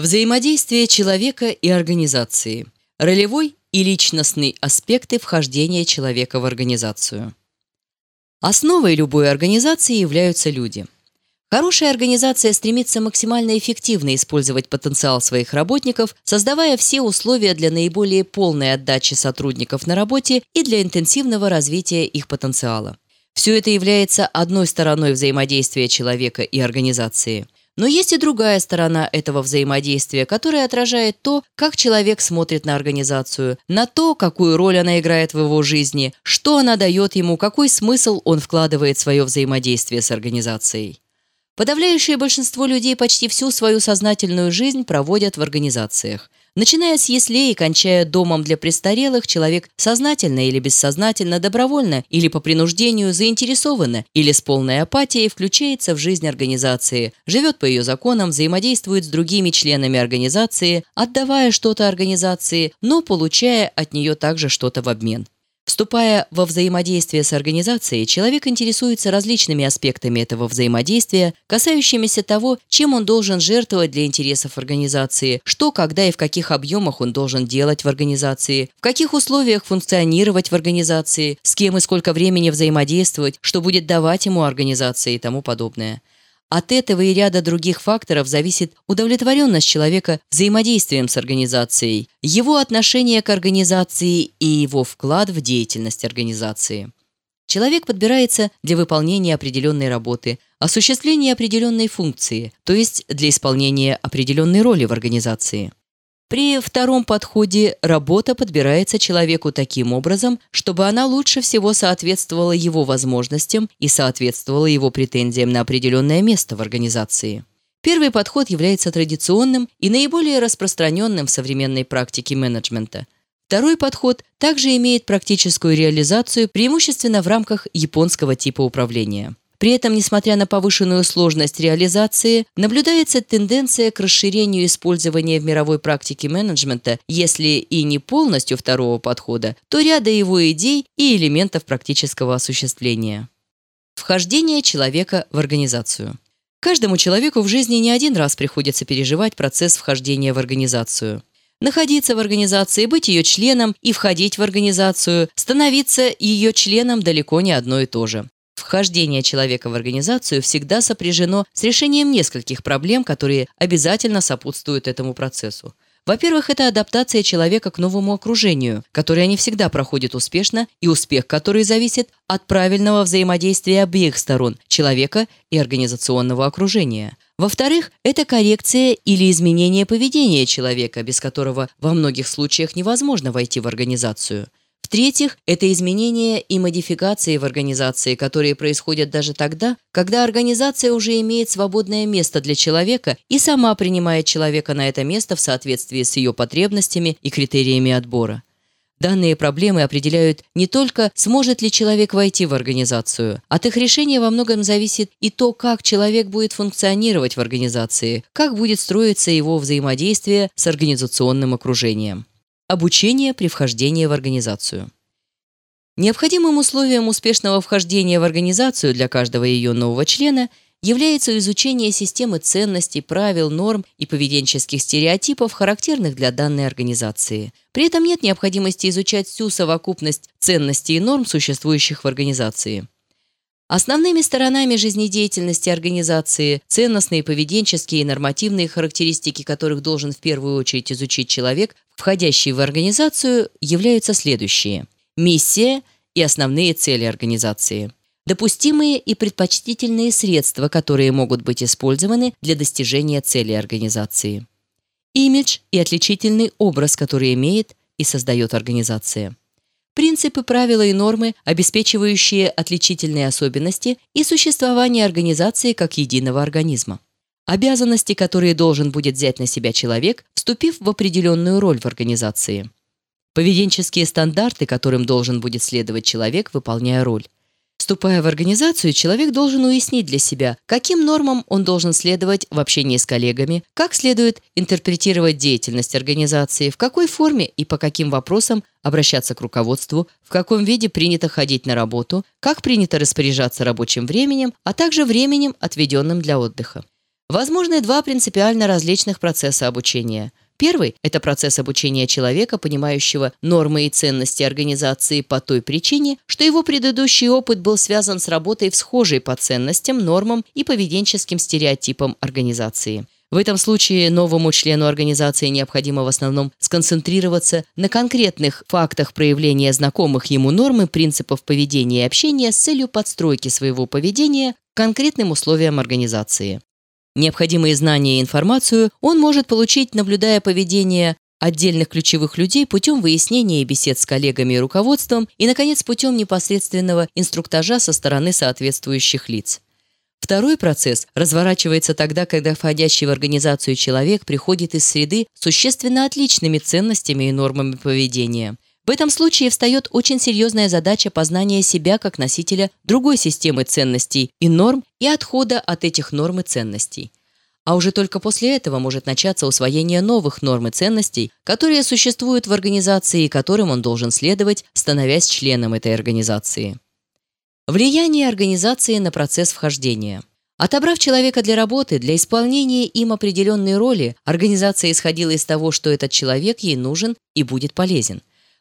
Взаимодействие человека и организации. Ролевой и личностный аспекты вхождения человека в организацию. Основой любой организации являются люди. Хорошая организация стремится максимально эффективно использовать потенциал своих работников, создавая все условия для наиболее полной отдачи сотрудников на работе и для интенсивного развития их потенциала. Все это является одной стороной взаимодействия человека и организации – но есть и другая сторона этого взаимодействия, которая отражает то, как человек смотрит на организацию, на то, какую роль она играет в его жизни, что она дает ему, какой смысл он вкладывает в свое взаимодействие с организацией. Подавляющее большинство людей почти всю свою сознательную жизнь проводят в организациях – Начиная с яслей и кончая домом для престарелых, человек сознательно или бессознательно, добровольно или по принуждению заинтересованно или с полной апатией включается в жизнь организации, живет по ее законам, взаимодействует с другими членами организации, отдавая что-то организации, но получая от нее также что-то в обмен. Вступая во взаимодействие с организацией, человек интересуется различными аспектами этого взаимодействия, касающимися того, чем он должен жертвовать для интересов организации, что, когда и в каких объемах он должен делать в организации, в каких условиях функционировать в организации, с кем и сколько времени взаимодействовать, что будет давать ему организация и тому подобное. От этого и ряда других факторов зависит удовлетворенность человека взаимодействием с организацией, его отношение к организации и его вклад в деятельность организации. Человек подбирается для выполнения определенной работы, осуществления определенной функции, то есть для исполнения определенной роли в организации. При втором подходе работа подбирается человеку таким образом, чтобы она лучше всего соответствовала его возможностям и соответствовала его претензиям на определенное место в организации. Первый подход является традиционным и наиболее распространенным в современной практике менеджмента. Второй подход также имеет практическую реализацию преимущественно в рамках японского типа управления. При этом, несмотря на повышенную сложность реализации, наблюдается тенденция к расширению использования в мировой практике менеджмента, если и не полностью второго подхода, то ряда его идей и элементов практического осуществления. Вхождение человека в организацию. Каждому человеку в жизни не один раз приходится переживать процесс вхождения в организацию. Находиться в организации, быть ее членом и входить в организацию, становиться ее членом далеко не одно и то же. Вхождение человека в организацию всегда сопряжено с решением нескольких проблем, которые обязательно сопутствуют этому процессу. Во-первых, это адаптация человека к новому окружению, которое не всегда проходит успешно, и успех который зависит от правильного взаимодействия обеих сторон – человека и организационного окружения. Во-вторых, это коррекция или изменение поведения человека, без которого во многих случаях невозможно войти в организацию – в-третьих, это изменения и модификации в организации, которые происходят даже тогда, когда организация уже имеет свободное место для человека и сама принимает человека на это место в соответствии с ее потребностями и критериями отбора. Данные проблемы определяют не только, сможет ли человек войти в организацию. От их решения во многом зависит и то, как человек будет функционировать в организации, как будет строиться его взаимодействие с организационным окружением. Обучение при вхождении в организацию. Необходимым условием успешного вхождения в организацию для каждого ее нового члена является изучение системы ценностей, правил, норм и поведенческих стереотипов, характерных для данной организации. При этом нет необходимости изучать всю совокупность ценностей и норм, существующих в организации. Основными сторонами жизнедеятельности организации, ценностные, поведенческие и нормативные характеристики которых должен в первую очередь изучить человек, входящий в организацию, являются следующие. Миссия и основные цели организации. Допустимые и предпочтительные средства, которые могут быть использованы для достижения цели организации. Имидж и отличительный образ, который имеет и создает организация принципы, правила и нормы, обеспечивающие отличительные особенности и существование организации как единого организма. Обязанности, которые должен будет взять на себя человек, вступив в определенную роль в организации. Поведенческие стандарты, которым должен будет следовать человек, выполняя роль. Вступая в организацию, человек должен уяснить для себя, каким нормам он должен следовать в общении с коллегами, как следует интерпретировать деятельность организации, в какой форме и по каким вопросам обращаться к руководству, в каком виде принято ходить на работу, как принято распоряжаться рабочим временем, а также временем, отведенным для отдыха. Возможны два принципиально различных процесса обучения. Первый – это процесс обучения человека, понимающего нормы и ценности организации по той причине, что его предыдущий опыт был связан с работой в схожей по ценностям, нормам и поведенческим стереотипам организации. В этом случае новому члену организации необходимо в основном сконцентрироваться на конкретных фактах проявления знакомых ему норм и принципов поведения и общения с целью подстройки своего поведения к конкретным условиям организации. Необходимые знания и информацию он может получить, наблюдая поведение отдельных ключевых людей путем выяснения бесед с коллегами и руководством и, наконец, путем непосредственного инструктажа со стороны соответствующих лиц. Второй процесс разворачивается тогда, когда входящий в организацию человек приходит из среды с существенно отличными ценностями и нормами поведения. В этом случае встает очень серьезная задача познания себя как носителя другой системы ценностей и норм и отхода от этих норм и ценностей. А уже только после этого может начаться усвоение новых норм и ценностей, которые существуют в организации и которым он должен следовать, становясь членом этой организации. Влияние организации на процесс вхождения. Отобрав человека для работы, для исполнения им определенной роли, организация исходила из того, что этот человек ей нужен и будет полезен.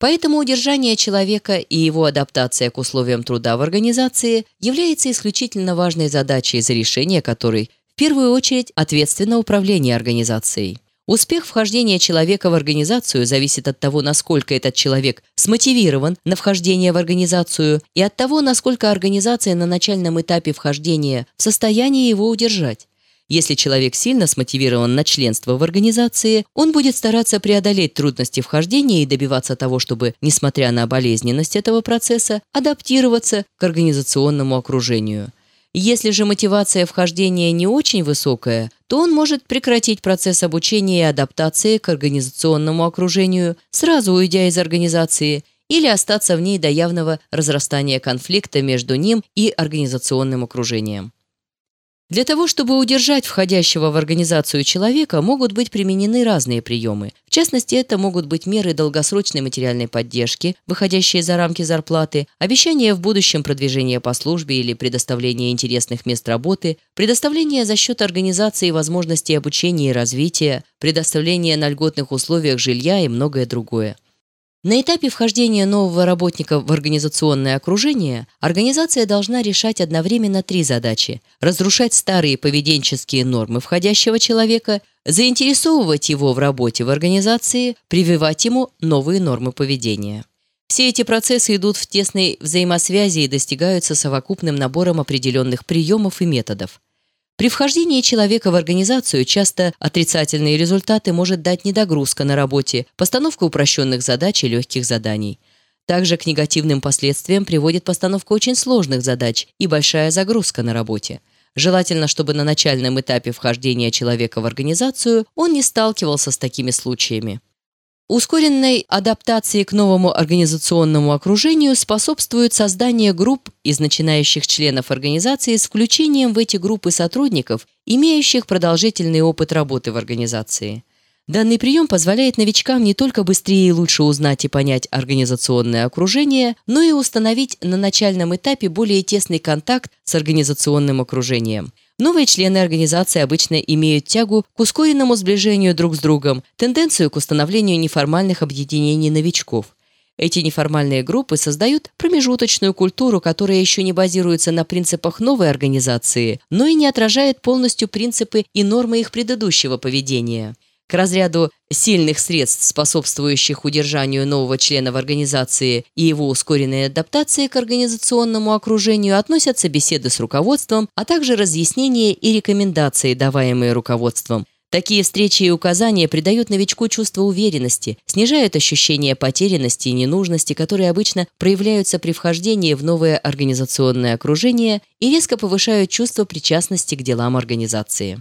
Поэтому удержание человека и его адаптация к условиям труда в организации является исключительно важной задачей, за решение которой в первую очередь ответственно управление организацией. Успех вхождения человека в организацию зависит от того, насколько этот человек смотивирован на вхождение в организацию и от того, насколько организация на начальном этапе вхождения в состоянии его удержать. Если человек сильно смотивирован на членство в организации, он будет стараться преодолеть трудности вхождения и добиваться того, чтобы, несмотря на болезненность этого процесса, адаптироваться к организационному окружению – если же мотивация вхождения не очень высокая, то он может прекратить процесс обучения и адаптации к организационному окружению, сразу уйдя из организации, или остаться в ней до явного разрастания конфликта между ним и организационным окружением. Для того, чтобы удержать входящего в организацию человека, могут быть применены разные приемы. В частности, это могут быть меры долгосрочной материальной поддержки, выходящие за рамки зарплаты, обещание в будущем продвижения по службе или предоставление интересных мест работы, предоставление за счет организации возможностей обучения и развития, предоставление на льготных условиях жилья и многое другое. На этапе вхождения нового работника в организационное окружение организация должна решать одновременно три задачи – разрушать старые поведенческие нормы входящего человека, заинтересовывать его в работе в организации, прививать ему новые нормы поведения. Все эти процессы идут в тесной взаимосвязи и достигаются совокупным набором определенных приемов и методов. При вхождении человека в организацию часто отрицательные результаты может дать недогрузка на работе, постановка упрощенных задач и легких заданий. Также к негативным последствиям приводит постановка очень сложных задач и большая загрузка на работе. Желательно, чтобы на начальном этапе вхождения человека в организацию он не сталкивался с такими случаями. Ускоренной адаптации к новому организационному окружению способствует создание групп из начинающих членов организации с включением в эти группы сотрудников, имеющих продолжительный опыт работы в организации. Данный прием позволяет новичкам не только быстрее и лучше узнать и понять организационное окружение, но и установить на начальном этапе более тесный контакт с организационным окружением. Новые члены организации обычно имеют тягу к ускоренному сближению друг с другом, тенденцию к установлению неформальных объединений новичков. Эти неформальные группы создают промежуточную культуру, которая еще не базируется на принципах новой организации, но и не отражает полностью принципы и нормы их предыдущего поведения. К разряду сильных средств, способствующих удержанию нового члена в организации и его ускоренной адаптации к организационному окружению, относятся беседы с руководством, а также разъяснения и рекомендации, даваемые руководством. Такие встречи и указания придают новичку чувство уверенности, снижают ощущение потерянности и ненужности, которые обычно проявляются при вхождении в новое организационное окружение и резко повышают чувство причастности к делам организации.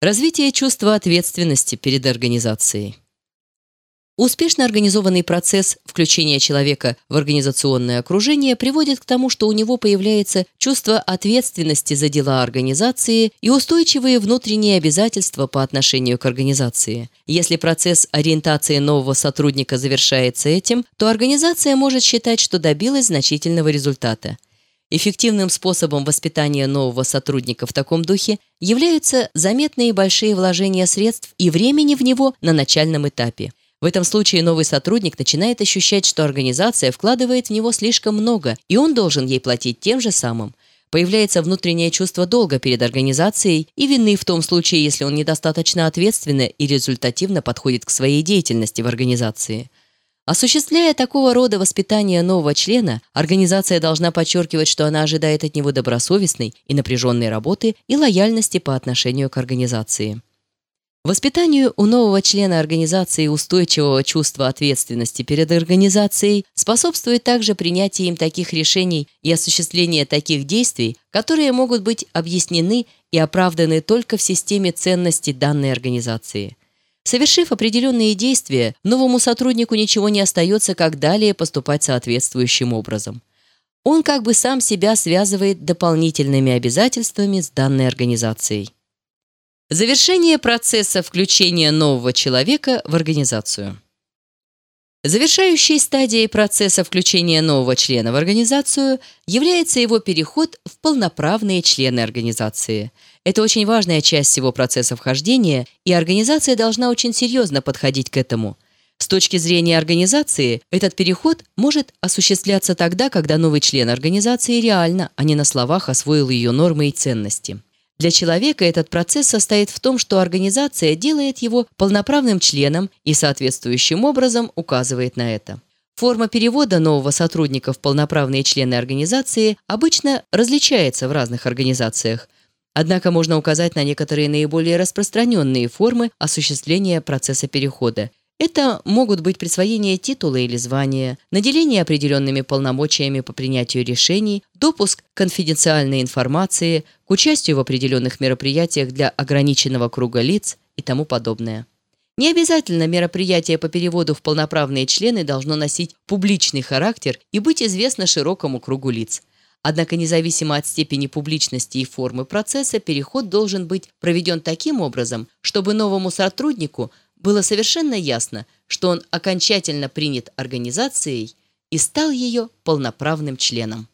Развитие чувства ответственности перед организацией. Успешно организованный процесс включения человека в организационное окружение приводит к тому, что у него появляется чувство ответственности за дела организации и устойчивые внутренние обязательства по отношению к организации. Если процесс ориентации нового сотрудника завершается этим, то организация может считать, что добилась значительного результата. Эффективным способом воспитания нового сотрудника в таком духе являются заметные большие вложения средств и времени в него на начальном этапе. В этом случае новый сотрудник начинает ощущать, что организация вкладывает в него слишком много, и он должен ей платить тем же самым. Появляется внутреннее чувство долга перед организацией и вины в том случае, если он недостаточно ответственно и результативно подходит к своей деятельности в организации. Осуществляя такого рода воспитание нового члена, организация должна подчеркивать, что она ожидает от него добросовестной и напряженной работы и лояльности по отношению к организации. Воспитанию у нового члена организации устойчивого чувства ответственности перед организацией способствует также принятие им таких решений и осуществление таких действий, которые могут быть объяснены и оправданы только в системе ценностей данной организации. Совершив определенные действия, новому сотруднику ничего не остается, как далее поступать соответствующим образом. Он как бы сам себя связывает дополнительными обязательствами с данной организацией. Завершение процесса включения нового человека в организацию. Завершающей стадией процесса включения нового члена в организацию является его переход в полноправные члены организации – это очень важная часть всего процесса вхождения, и организация должна очень серьезно подходить к этому. С точки зрения организации, этот переход может осуществляться тогда, когда новый член организации реально, а не на словах освоил ее нормы и ценности. Для человека этот процесс состоит в том, что организация делает его полноправным членом и соответствующим образом указывает на это. Форма перевода нового сотрудника в полноправные члены организации обычно различается в разных организациях – Однако можно указать на некоторые наиболее распространенные формы осуществления процесса перехода. Это могут быть присвоение титула или звания, наделение определенными полномочиями по принятию решений, допуск конфиденциальной информации, к участию в определенных мероприятиях для ограниченного круга лиц и тому подобное. Не обязательно мероприятие по переводу в полноправные члены должно носить публичный характер и быть известно широкому кругу лиц. Однако независимо от степени публичности и формы процесса, переход должен быть проведен таким образом, чтобы новому сотруднику было совершенно ясно, что он окончательно принят организацией и стал ее полноправным членом.